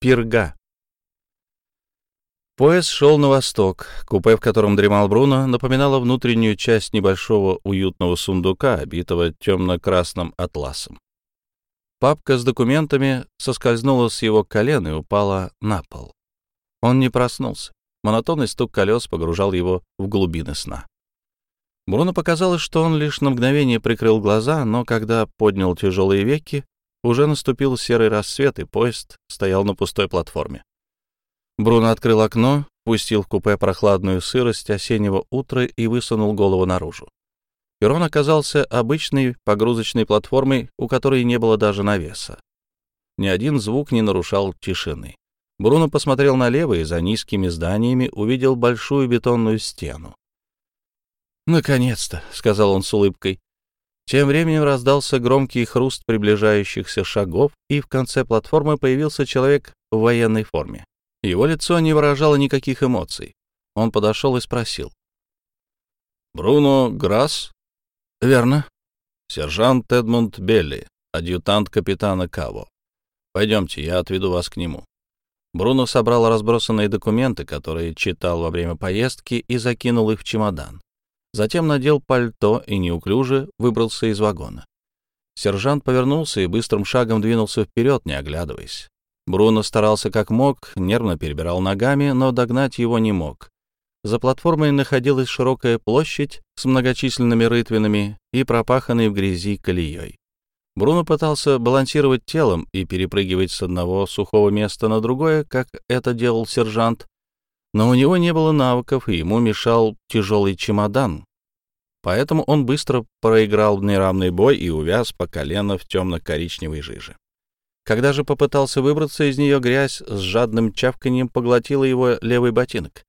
Пирга. Поезд шел на восток. Купе, в котором дремал Бруно, напоминало внутреннюю часть небольшого уютного сундука, обитого темно-красным атласом. Папка с документами соскользнула с его колен и упала на пол. Он не проснулся. Монотонный стук колес погружал его в глубины сна. Бруно показалось, что он лишь на мгновение прикрыл глаза, но когда поднял тяжелые веки, уже наступил серый рассвет, и поезд стоял на пустой платформе. Бруно открыл окно, пустил в купе прохладную сырость осеннего утра и высунул голову наружу. Перрон оказался обычной погрузочной платформой, у которой не было даже навеса. Ни один звук не нарушал тишины. Бруно посмотрел налево и за низкими зданиями увидел большую бетонную стену. «Наконец-то», — сказал он с улыбкой. Тем временем раздался громкий хруст приближающихся шагов, и в конце платформы появился человек в военной форме. Его лицо не выражало никаких эмоций. Он подошел и спросил. «Бруно Грасс?» «Верно». «Сержант Эдмунд Белли, адъютант капитана Каво. Пойдемте, я отведу вас к нему». Бруно собрал разбросанные документы, которые читал во время поездки, и закинул их в чемодан. Затем надел пальто и неуклюже выбрался из вагона. Сержант повернулся и быстрым шагом двинулся вперед, не оглядываясь. Бруно старался как мог, нервно перебирал ногами, но догнать его не мог. За платформой находилась широкая площадь с многочисленными рытвинами и пропаханной в грязи колеей. Бруно пытался балансировать телом и перепрыгивать с одного сухого места на другое, как это делал сержант, но у него не было навыков, и ему мешал тяжелый чемодан. Поэтому он быстро проиграл неравный бой и увяз по колено в темно-коричневой жиже. Когда же попытался выбраться из нее, грязь с жадным чавканием поглотила его левый ботинок.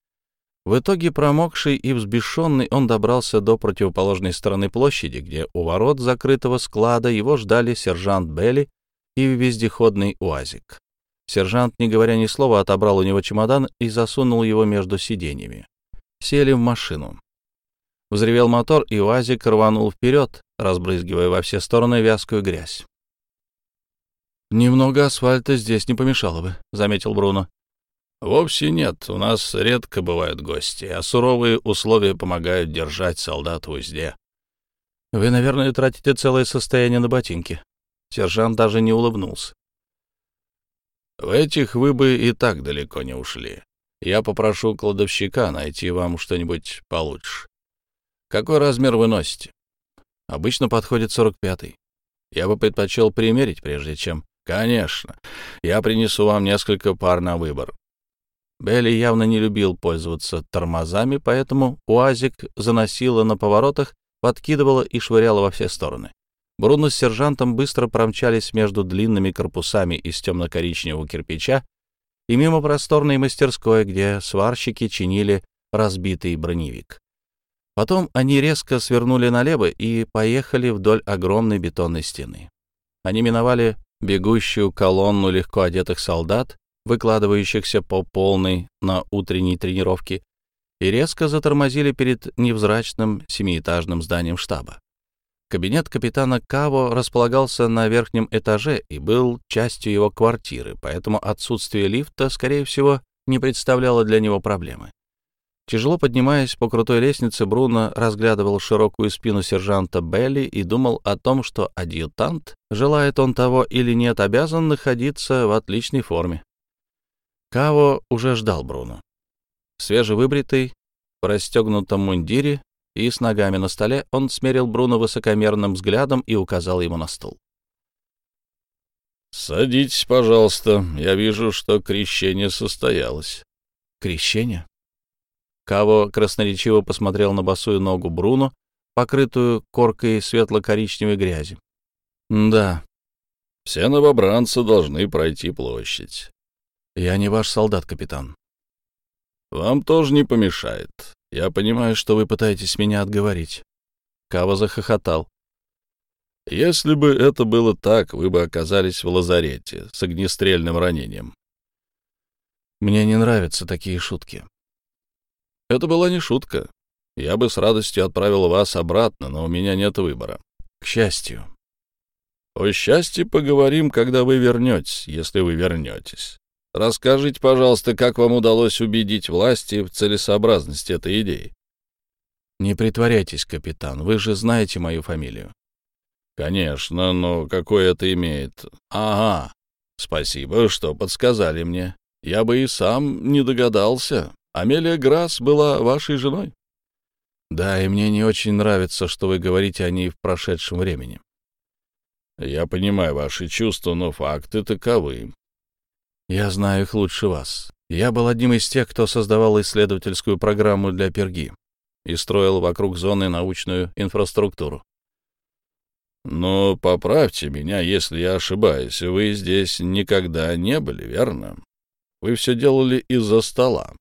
В итоге, промокший и взбешенный, он добрался до противоположной стороны площади, где у ворот закрытого склада его ждали сержант Белли и вездеходный УАЗик. Сержант, не говоря ни слова, отобрал у него чемодан и засунул его между сиденьями. Сели в машину. Взревел мотор, и УАЗик рванул вперед, разбрызгивая во все стороны вязкую грязь. «Немного асфальта здесь не помешало бы», — заметил Бруно. «Вовсе нет. У нас редко бывают гости, а суровые условия помогают держать солдат в узде». «Вы, наверное, тратите целое состояние на ботинки». Сержант даже не улыбнулся. В этих вы бы и так далеко не ушли. Я попрошу кладовщика найти вам что-нибудь получше. Какой размер вы носите? Обычно подходит 45-й. Я бы предпочел примерить, прежде чем... Конечно. Я принесу вам несколько пар на выбор. Белли явно не любил пользоваться тормозами, поэтому УАЗик заносило на поворотах, подкидывало и швыряло во все стороны. Бруно с сержантом быстро промчались между длинными корпусами из темно-коричневого кирпича и мимо просторной мастерской, где сварщики чинили разбитый броневик. Потом они резко свернули налево и поехали вдоль огромной бетонной стены. Они миновали бегущую колонну легко одетых солдат, выкладывающихся по полной на утренней тренировке, и резко затормозили перед невзрачным семиэтажным зданием штаба. Кабинет капитана Каво располагался на верхнем этаже и был частью его квартиры, поэтому отсутствие лифта, скорее всего, не представляло для него проблемы. Тяжело поднимаясь по крутой лестнице, Бруно разглядывал широкую спину сержанта Белли и думал о том, что адъютант, желает он того или нет, обязан находиться в отличной форме. Каво уже ждал Бруно. Свежевыбритый, в расстегнутом мундире, и с ногами на столе он смерил Бруно высокомерным взглядом и указал ему на стул. «Садитесь, пожалуйста. Я вижу, что крещение состоялось». «Крещение?» Каво красноречиво посмотрел на босую ногу Бруно, покрытую коркой светло-коричневой грязи. «Да». «Все новобранцы должны пройти площадь». «Я не ваш солдат, капитан». «Вам тоже не помешает. Я понимаю, что вы пытаетесь меня отговорить. Кава захохотал. Если бы это было так, вы бы оказались в лазарете с огнестрельным ранением. Мне не нравятся такие шутки. Это была не шутка. Я бы с радостью отправил вас обратно, но у меня нет выбора. К счастью. О счастье поговорим, когда вы вернетесь, если вы вернетесь. Расскажите, пожалуйста, как вам удалось убедить власти в целесообразности этой идеи? Не притворяйтесь, капитан, вы же знаете мою фамилию. Конечно, но какое это имеет? Ага, спасибо, что подсказали мне. Я бы и сам не догадался. Амелия Грасс была вашей женой? Да, и мне не очень нравится, что вы говорите о ней в прошедшем времени. Я понимаю ваши чувства, но факты таковы. Я знаю их лучше вас. Я был одним из тех, кто создавал исследовательскую программу для Перги и строил вокруг зоны научную инфраструктуру. Но поправьте меня, если я ошибаюсь. Вы здесь никогда не были, верно? Вы все делали из-за стола.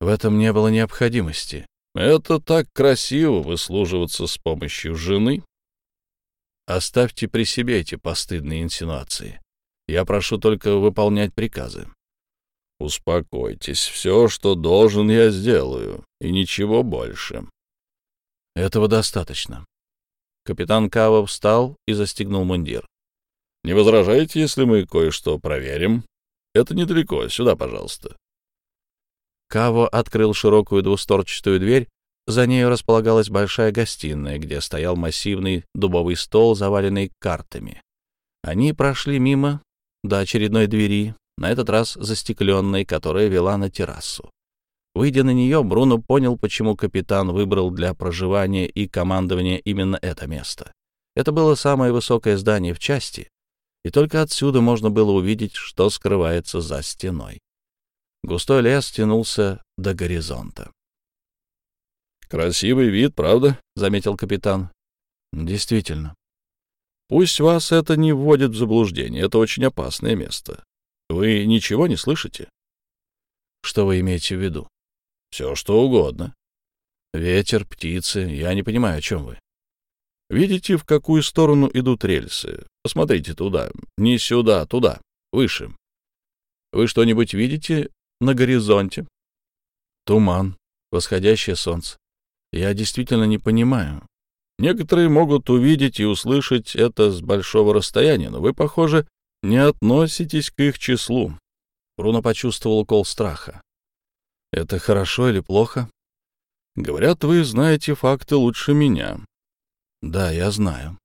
В этом не было необходимости. Это так красиво выслуживаться с помощью жены. Оставьте при себе эти постыдные инсинуации. Я прошу только выполнять приказы. Успокойтесь, все, что должен, я сделаю, и ничего больше. Этого достаточно. Капитан Кава встал и застегнул мундир. «Не возражаете, если мы кое-что проверим? Это недалеко. Сюда, пожалуйста». Каво открыл широкую двусторчатую дверь. За нею располагалась большая гостиная, где стоял массивный дубовый стол, заваленный картами. Они прошли мимо до очередной двери, на этот раз застекленной, которая вела на террасу. Выйдя на нее, Бруно понял, почему капитан выбрал для проживания и командования именно это место. Это было самое высокое здание в части, и только отсюда можно было увидеть, что скрывается за стеной. Густой лес тянулся до горизонта. «Красивый вид, правда?» — заметил капитан. «Действительно». «Пусть вас это не вводит в заблуждение. Это очень опасное место. Вы ничего не слышите?» «Что вы имеете в виду?» Все, что угодно. Ветер, птицы. Я не понимаю, о чем вы. Видите, в какую сторону идут рельсы? Посмотрите туда. Не сюда, туда. Выше. Вы что-нибудь видите на горизонте? Туман, восходящее солнце. Я действительно не понимаю. Некоторые могут увидеть и услышать это с большого расстояния, но вы, похоже, не относитесь к их числу. Бруно почувствовал укол страха. Это хорошо или плохо? Говорят, вы знаете факты лучше меня. Да, я знаю.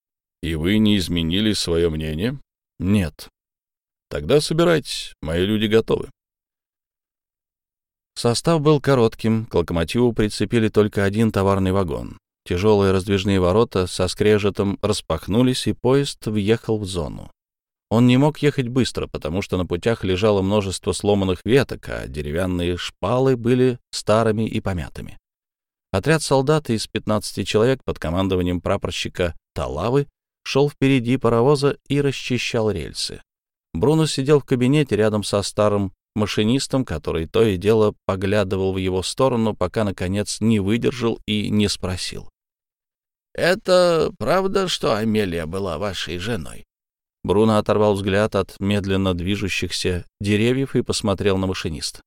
И вы не изменили свое мнение? Нет. Тогда собирайтесь, мои люди готовы. Состав был коротким, к локомотиву прицепили только один товарный вагон. Тяжелые раздвижные ворота со скрежетом распахнулись, и поезд въехал в зону. Он не мог ехать быстро, потому что на путях лежало множество сломанных веток, а деревянные шпалы были старыми и помятыми. Отряд солдат из 15 человек под командованием прапорщика Талавы шел впереди паровоза и расчищал рельсы. Бруно сидел в кабинете рядом со старым машинистом, который то и дело поглядывал в его сторону, пока, наконец, не выдержал и не спросил. — Это правда, что Амелия была вашей женой? Бруно оторвал взгляд от медленно движущихся деревьев и посмотрел на машиниста.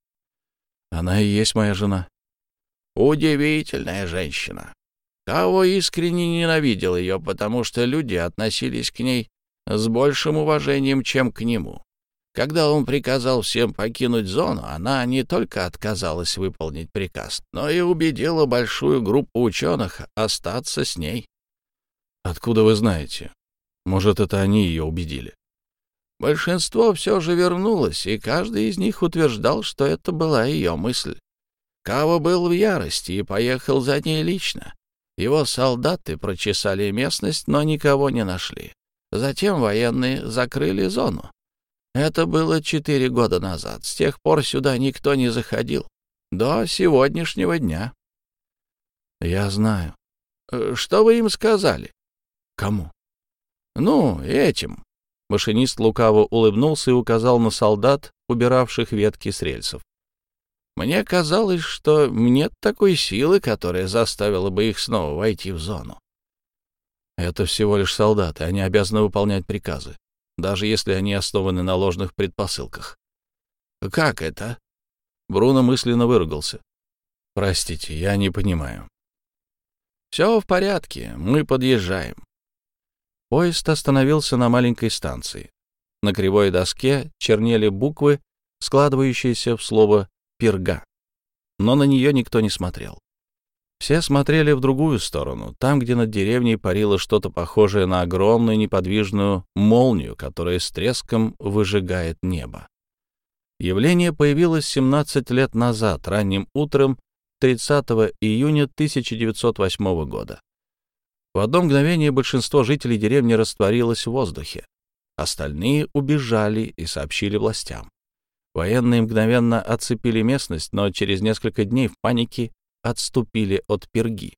«Она и есть моя жена». «Удивительная женщина. Кого искренне ненавидел ее, потому что люди относились к ней с большим уважением, чем к нему. Когда он приказал всем покинуть зону, она не только отказалась выполнить приказ, но и убедила большую группу ученых остаться с ней. «Откуда вы знаете?» Может, это они ее убедили. Большинство все же вернулось, и каждый из них утверждал, что это была ее мысль. Кава был в ярости и поехал за ней лично. Его солдаты прочесали местность, но никого не нашли. Затем военные закрыли зону. Это было четыре года назад. С тех пор сюда никто не заходил. До сегодняшнего дня. Я знаю. Э, что вы им сказали? Кому? «Ну, этим». Машинист лукаво улыбнулся и указал на солдат, убиравших ветки с рельсов. «Мне казалось, что нет такой силы, которая заставила бы их снова войти в зону». «Это всего лишь солдаты, они обязаны выполнять приказы, даже если они основаны на ложных предпосылках». «Как это?» Бруно мысленно выругался. «Простите, я не понимаю». «Все в порядке, мы подъезжаем». Поезд остановился на маленькой станции. На кривой доске чернели буквы складывающаяся в слово «перга». Но на нее никто не смотрел. Все смотрели в другую сторону, там, где над деревней парило что-то похожее на огромную неподвижную молнию, которая с треском выжигает небо. Явление появилось 17 лет назад, ранним утром 30 июня 1908 года. В одно мгновение большинство жителей деревни растворилось в воздухе. Остальные убежали и сообщили властям. Военные мгновенно оцепили местность, но через несколько дней в панике отступили от Перги,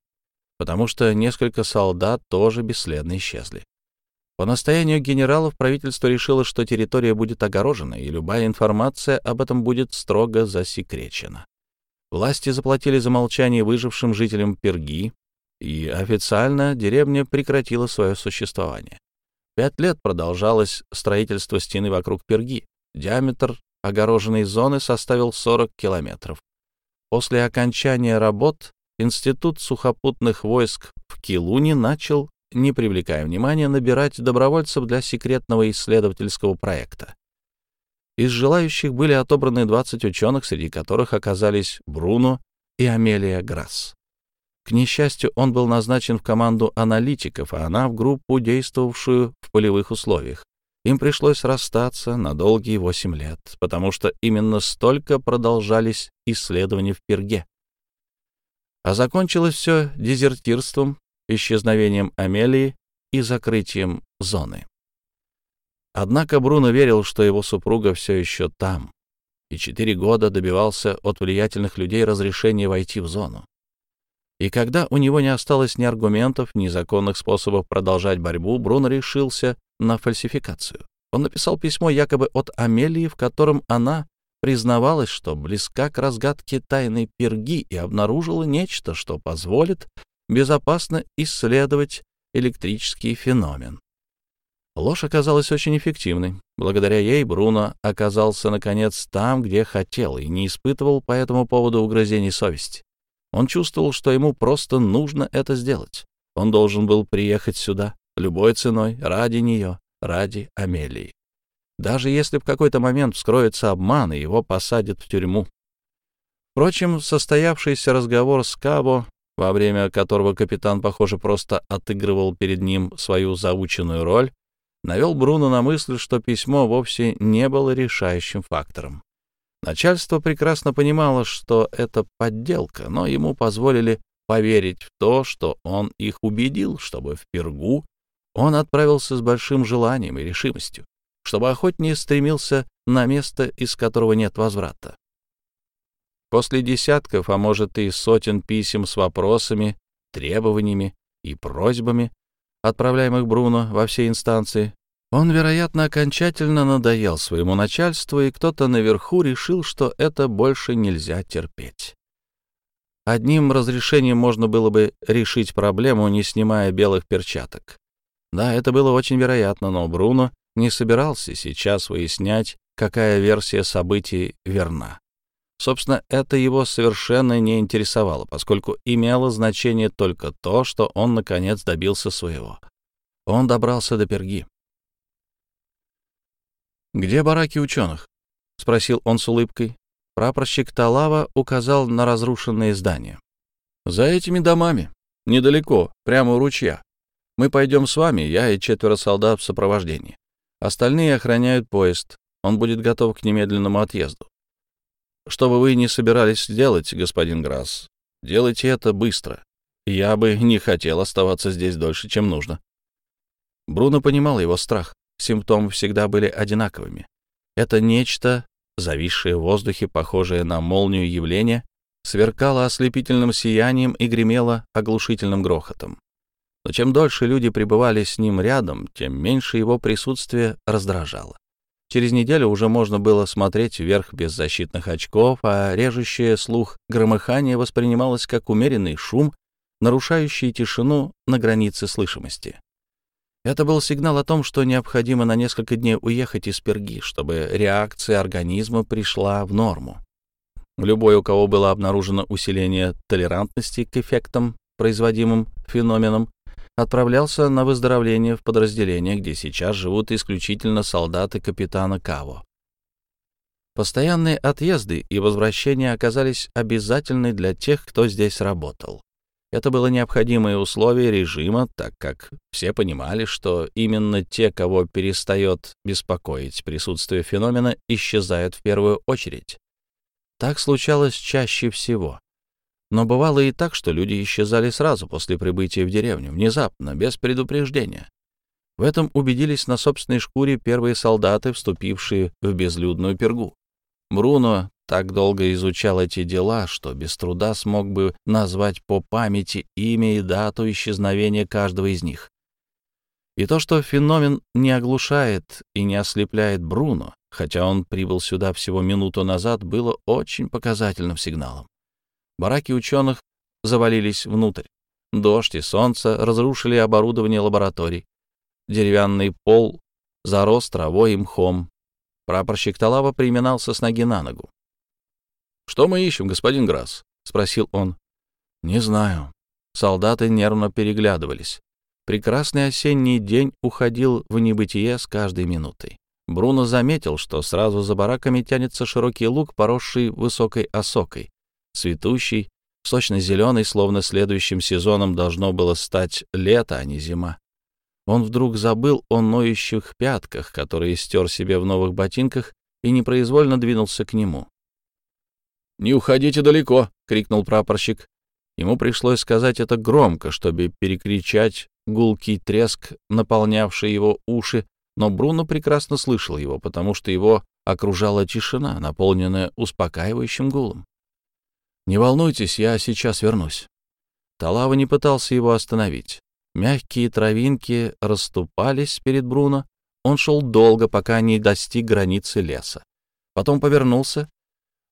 потому что несколько солдат тоже бесследно исчезли. По настоянию генералов правительство решило, что территория будет огорожена, и любая информация об этом будет строго засекречена. Власти заплатили за молчание выжившим жителям Перги, и официально деревня прекратила свое существование. Пять лет продолжалось строительство стены вокруг Перги. Диаметр огороженной зоны составил 40 километров. После окончания работ Институт сухопутных войск в Килуне начал, не привлекая внимания, набирать добровольцев для секретного исследовательского проекта. Из желающих были отобраны 20 ученых, среди которых оказались Бруно и Амелия Грасс. К несчастью, он был назначен в команду аналитиков, а она в группу, действовавшую в полевых условиях. Им пришлось расстаться на долгие восемь лет, потому что именно столько продолжались исследования в Перге. А закончилось все дезертирством, исчезновением Амелии и закрытием зоны. Однако Бруно верил, что его супруга все еще там, и четыре года добивался от влиятельных людей разрешения войти в зону. И когда у него не осталось ни аргументов, ни законных способов продолжать борьбу, Бруно решился на фальсификацию. Он написал письмо якобы от Амелии, в котором она признавалась, что близка к разгадке тайной перги и обнаружила нечто, что позволит безопасно исследовать электрический феномен. Ложь оказалась очень эффективной. Благодаря ей Бруно оказался, наконец, там, где хотел, и не испытывал по этому поводу угрызений совести. Он чувствовал, что ему просто нужно это сделать. Он должен был приехать сюда, любой ценой, ради нее, ради Амелии. Даже если в какой-то момент вскроется обман, и его посадят в тюрьму. Впрочем, состоявшийся разговор с Кабо, во время которого капитан, похоже, просто отыгрывал перед ним свою заученную роль, навел Бруно на мысль, что письмо вовсе не было решающим фактором. Начальство прекрасно понимало, что это подделка, но ему позволили поверить в то, что он их убедил, чтобы в Пергу он отправился с большим желанием и решимостью, чтобы охотнее стремился на место, из которого нет возврата. После десятков, а может и сотен писем с вопросами, требованиями и просьбами, отправляемых Бруно во все инстанции, он, вероятно, окончательно надоел своему начальству, и кто-то наверху решил, что это больше нельзя терпеть. Одним разрешением можно было бы решить проблему, не снимая белых перчаток. Да, это было очень вероятно, но Бруно не собирался сейчас выяснять, какая версия событий верна. Собственно, это его совершенно не интересовало, поскольку имело значение только то, что он, наконец, добился своего. Он добрался до Перги. «Где бараки ученых?» — спросил он с улыбкой. Прапорщик Талава указал на разрушенные здания. «За этими домами. Недалеко, прямо у ручья. Мы пойдем с вами, я и четверо солдат в сопровождении. Остальные охраняют поезд. Он будет готов к немедленному отъезду. Что бы вы ни собирались сделать, господин Грасс, делайте это быстро. Я бы не хотел оставаться здесь дольше, чем нужно». Бруно понимал его страх симптомы всегда были одинаковыми. Это нечто, зависшее в воздухе, похожее на молнию явление, сверкало ослепительным сиянием и гремело оглушительным грохотом. Но чем дольше люди пребывали с ним рядом, тем меньше его присутствие раздражало. Через неделю уже можно было смотреть вверх без защитных очков, а режущее слух громыхание воспринималось как умеренный шум, нарушающий тишину на границе слышимости. Это был сигнал о том, что необходимо на несколько дней уехать из Перги, чтобы реакция организма пришла в норму. Любой, у кого было обнаружено усиление толерантности к эффектам, производимым феноменом, отправлялся на выздоровление в подразделение, где сейчас живут исключительно солдаты капитана Каво. Постоянные отъезды и возвращения оказались обязательны для тех, кто здесь работал. Это было необходимое условие режима, так как все понимали, что именно те, кого перестает беспокоить присутствие феномена, исчезают в первую очередь. Так случалось чаще всего. Но бывало и так, что люди исчезали сразу после прибытия в деревню, внезапно, без предупреждения. В этом убедились на собственной шкуре первые солдаты, вступившие в безлюдную пергу. Бруно так долго изучал эти дела, что без труда смог бы назвать по памяти имя и дату исчезновения каждого из них. И то, что феномен не оглушает и не ослепляет Бруно, хотя он прибыл сюда всего минуту назад, было очень показательным сигналом. Бараки ученых завалились внутрь. Дождь и солнце разрушили оборудование лабораторий. Деревянный пол зарос травой и мхом. Прапорщик Талава приминался с ноги на ногу. «Что мы ищем, господин Грасс?» — спросил он. «Не знаю». Солдаты нервно переглядывались. Прекрасный осенний день уходил в небытие с каждой минутой. Бруно заметил, что сразу за бараками тянется широкий луг, поросший высокой осокой, цветущий, сочно-зеленый, словно следующим сезоном должно было стать лето, а не зима. Он вдруг забыл о ноющих пятках, которые стер себе в новых ботинках, и непроизвольно двинулся к нему. «Не уходите далеко!» — крикнул прапорщик. Ему пришлось сказать это громко, чтобы перекричать гулкий треск, наполнявший его уши, но Бруно прекрасно слышал его, потому что его окружала тишина, наполненная успокаивающим гулом. «Не волнуйтесь, я сейчас вернусь». Талава не пытался его остановить. Мягкие травинки расступались перед Бруно. Он шел долго, пока не достиг границы леса. Потом повернулся.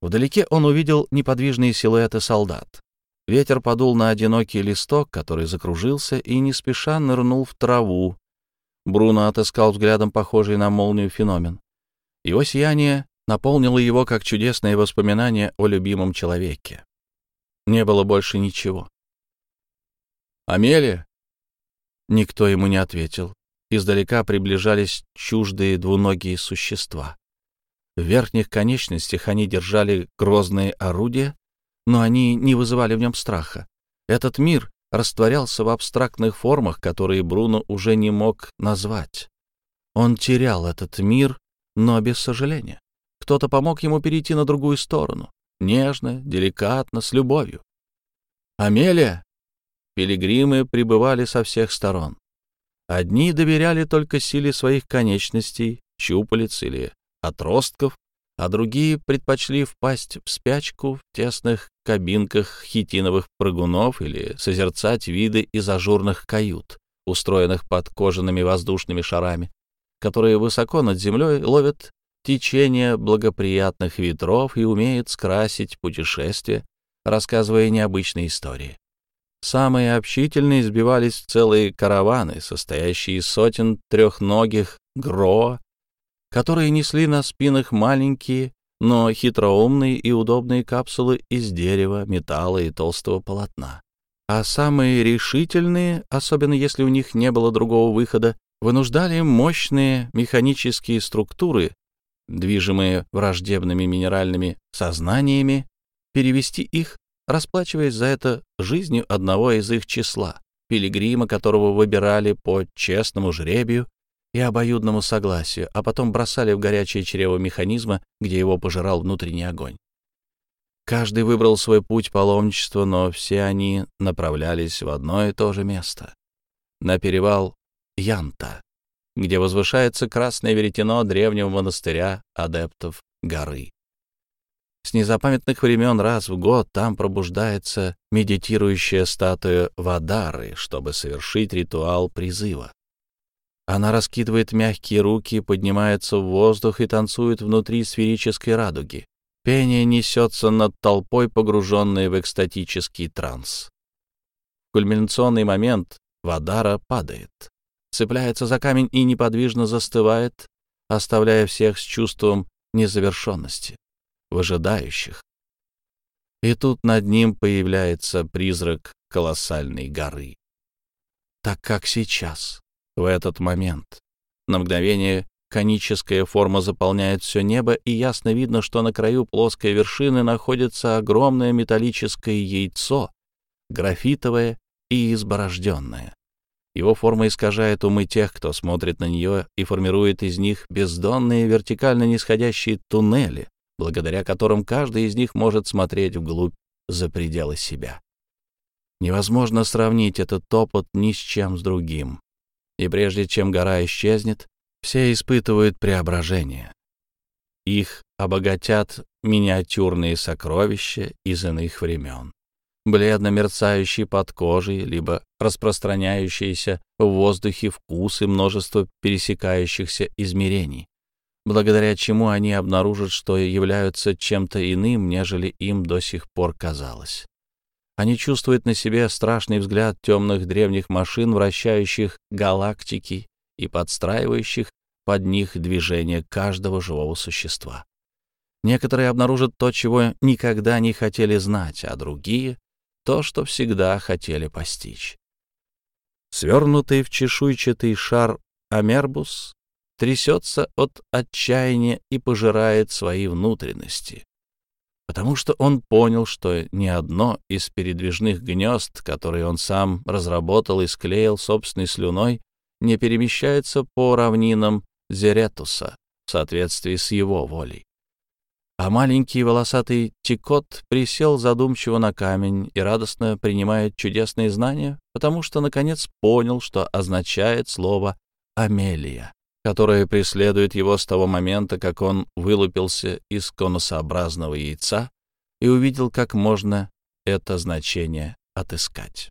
Вдалеке он увидел неподвижные силуэты солдат. Ветер подул на одинокий листок, который закружился и не спеша нырнул в траву. Бруно отыскал взглядом похожий на молнию феномен. Его сияние наполнило его как чудесное воспоминание о любимом человеке. Не было больше ничего. «Амелия!» Никто ему не ответил. Издалека приближались чуждые двуногие существа. В верхних конечностях они держали грозные орудия, но они не вызывали в нем страха. Этот мир растворялся в абстрактных формах, которые Бруно уже не мог назвать. Он терял этот мир, но без сожаления. Кто-то помог ему перейти на другую сторону, нежно, деликатно, с любовью. «Амелия!» Пилигримы прибывали со всех сторон. Одни доверяли только силе своих конечностей, щупалец или отростков, а другие предпочли впасть в спячку в тесных кабинках хитиновых прыгунов или созерцать виды из ажурных кают, устроенных под кожаными воздушными шарами, которые высоко над землей ловят течение благоприятных ветров и умеют скрасить путешествие, рассказывая необычные истории. Самые общительные сбивались в целые караваны, состоящие из сотен трехногих гроа, которые несли на спинах маленькие, но хитроумные и удобные капсулы из дерева, металла и толстого полотна. А самые решительные, особенно если у них не было другого выхода, вынуждали мощные механические структуры, движимые враждебными минеральными сознаниями, перевести их расплачиваясь за это жизнью одного из их числа, пилигрима, которого выбирали по честному жребию и обоюдному согласию, а потом бросали в горячее чрево механизма, где его пожирал внутренний огонь. Каждый выбрал свой путь паломничества, но все они направлялись в одно и то же место — на перевал Янта, где возвышается красное веретено древнего монастыря адептов горы. С незапамятных времен раз в год там пробуждается медитирующая статуя Вадары, чтобы совершить ритуал призыва. Она раскидывает мягкие руки, поднимается в воздух и танцует внутри сферической радуги. Пение несется над толпой, погруженной в экстатический транс. В кульминационный момент Вадара падает, цепляется за камень и неподвижно застывает, оставляя всех с чувством незавершенности выжидающих. И тут над ним появляется призрак колоссальной горы. Так как сейчас, в этот момент, на мгновение коническая форма заполняет все небо, и ясно видно, что на краю плоской вершины находится огромное металлическое яйцо, графитовое и изборожденное. Его форма искажает умы тех, кто смотрит на нее и формирует из них бездонные вертикально нисходящие туннели, благодаря которым каждый из них может смотреть вглубь за пределы себя. Невозможно сравнить этот опыт ни с чем с другим. И прежде чем гора исчезнет, все испытывают преображение. Их обогатят миниатюрные сокровища из иных времен бледно мерцающий под кожей, либо распространяющиеся в воздухе вкусы множество пересекающихся измерений, благодаря чему они обнаружат, что являются чем-то иным, нежели им до сих пор казалось. Они чувствуют на себе страшный взгляд темных древних машин, вращающих галактики и подстраивающих под них движение каждого живого существа. Некоторые обнаружат то, чего никогда не хотели знать, а другие то, что всегда хотели постичь. Свернутый в чешуйчатый шар Амербус трясется от отчаяния и пожирает свои внутренности, потому что он понял, что ни одно из передвижных гнезд, которые он сам разработал и склеил собственной слюной, не перемещается по равнинам Зеретуса в соответствии с его волей а маленький волосатый Тикот присел задумчиво на камень и радостно принимает чудесные знания, потому что, наконец, понял, что означает слово «Амелия», которое преследует его с того момента, как он вылупился из конусообразного яйца и увидел, как можно это значение отыскать.